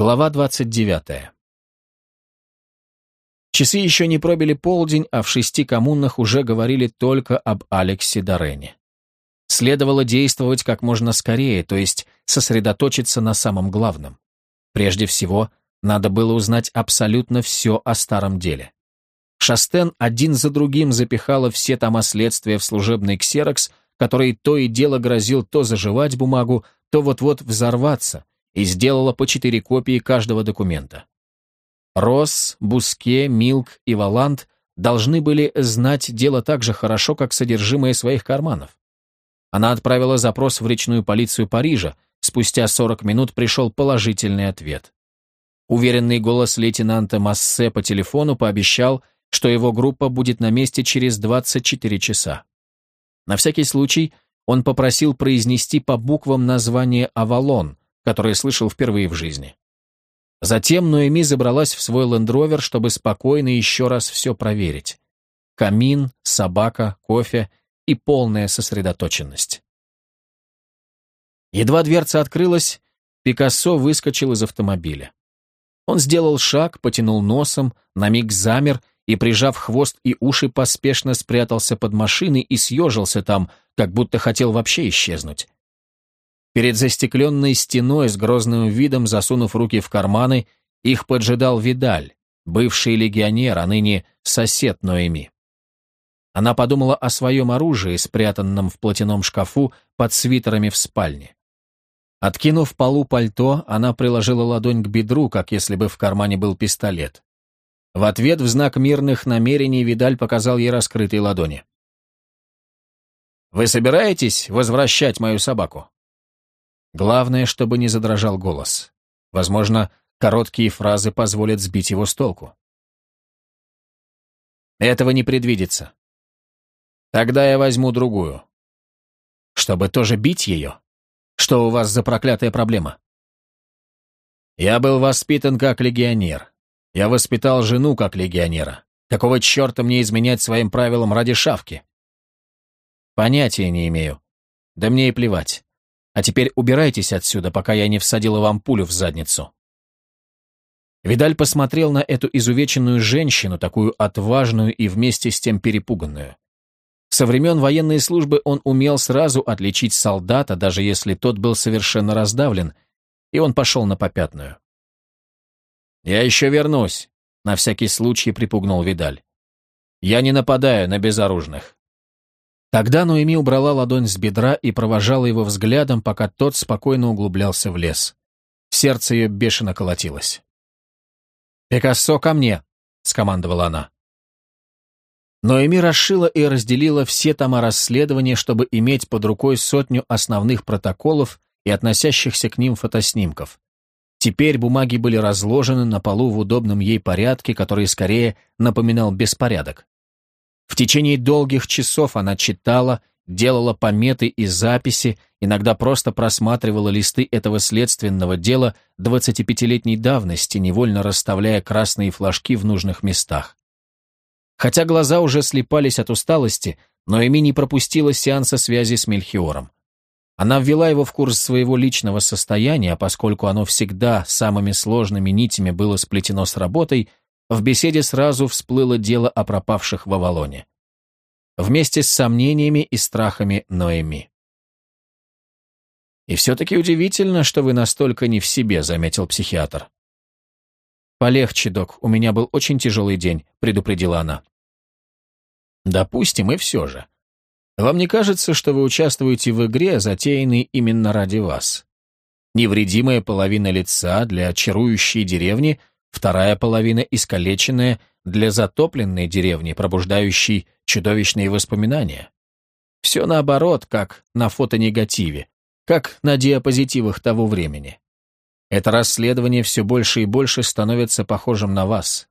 Глава 29. Часы еще не пробили полдень, а в шести коммунах уже говорили только об Алексе Дорене. Следовало действовать как можно скорее, то есть сосредоточиться на самом главном. Прежде всего, надо было узнать абсолютно все о старом деле. Шастен один за другим запихала все тома следствия в служебный ксерокс, который то и дело грозил то заживать бумагу, то вот-вот взорваться, и сделала по четыре копии каждого документа. Росс, Буске, Милк и Валанд должны были знать дело так же хорошо, как содержимое своих карманов. Она отправила запрос в речную полицию Парижа, спустя 40 минут пришел положительный ответ. Уверенный голос лейтенанта Массе по телефону пообещал, что его группа будет на месте через 24 часа. На всякий случай он попросил произнести по буквам название «Авалон», который слышал впервые в жизни. Затем Ноэми забралась в свой лендровер, чтобы спокойно еще раз все проверить. Камин, собака, кофе и полная сосредоточенность. Едва дверца открылась, Пикассо выскочил из автомобиля. Он сделал шаг, потянул носом, на миг замер и, прижав хвост и уши, поспешно спрятался под машиной и съежился там, как будто хотел вообще исчезнуть. Перед застекленной стеной с грозным видом, засунув руки в карманы, их поджидал Видаль, бывший легионер, а ныне сосед Ноэми. Она подумала о своем оружии, спрятанном в платяном шкафу под свитерами в спальне. Откинув полу пальто, она приложила ладонь к бедру, как если бы в кармане был пистолет. В ответ в знак мирных намерений Видаль показал ей раскрытые ладони. «Вы собираетесь возвращать мою собаку?» Главное, чтобы не задрожал голос. Возможно, короткие фразы позволят сбить его с толку. Этого не предвидится. Тогда я возьму другую. Чтобы тоже бить ее? Что у вас за проклятая проблема? Я был воспитан как легионер. Я воспитал жену как легионера. Какого черта мне изменять своим правилам ради шавки? Понятия не имею. Да мне и плевать. А теперь убирайтесь отсюда, пока я не всадила вам пулю в задницу». Видаль посмотрел на эту изувеченную женщину, такую отважную и вместе с тем перепуганную. Со времен военной службы он умел сразу отличить солдата, даже если тот был совершенно раздавлен, и он пошел на попятную. «Я еще вернусь», — на всякий случай припугнул Видаль. «Я не нападаю на безоружных. Тогда Ноэми убрала ладонь с бедра и провожала его взглядом, пока тот спокойно углублялся в лес. Сердце ее бешено колотилось. «Пикассо, ко мне!» — скомандовала она. Ноэми расшила и разделила все тома расследования, чтобы иметь под рукой сотню основных протоколов и относящихся к ним фотоснимков. Теперь бумаги были разложены на полу в удобном ей порядке, который скорее напоминал беспорядок. В течение долгих часов она читала, делала пометы и записи, иногда просто просматривала листы этого следственного дела 25-летней давности, невольно расставляя красные флажки в нужных местах. Хотя глаза уже слепались от усталости, но Эми не пропустила сеанса связи с Мельхиором. Она ввела его в курс своего личного состояния, поскольку оно всегда самыми сложными нитями было сплетено с работой, в беседе сразу всплыло дело о пропавших в Авалоне. Вместе с сомнениями и страхами Ноэми. «И все-таки удивительно, что вы настолько не в себе», — заметил психиатр. «Полегче, док, у меня был очень тяжелый день», — предупредила она. «Допустим, и все же. Вам не кажется, что вы участвуете в игре, затеянной именно ради вас? Невредимая половина лица для чарующей деревни — вторая половина искалеченная для затопленной деревни, пробуждающей чудовищные воспоминания. Все наоборот, как на фотонегативе, как на диапозитивах того времени. Это расследование все больше и больше становится похожим на вас.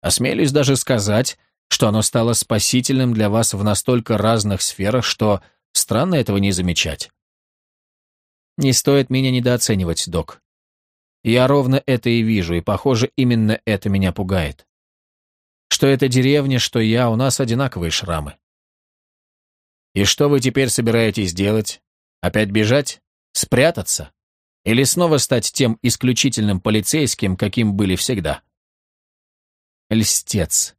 Осмелюсь даже сказать, что оно стало спасительным для вас в настолько разных сферах, что странно этого не замечать. Не стоит меня недооценивать, док. Я ровно это и вижу, и, похоже, именно это меня пугает. Что эта деревня, что я, у нас одинаковые шрамы. И что вы теперь собираетесь делать? Опять бежать? Спрятаться? Или снова стать тем исключительным полицейским, каким были всегда? Льстец.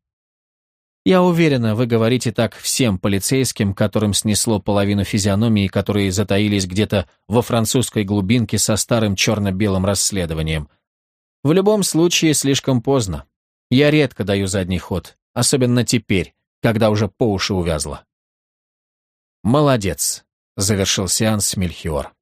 Я уверена, вы говорите так всем полицейским, которым снесло половину физиономии, которые затаились где-то во французской глубинке со старым черно-белым расследованием. В любом случае, слишком поздно. Я редко даю задний ход, особенно теперь, когда уже по уши увязла. «Молодец», — завершил сеанс Мельхиор.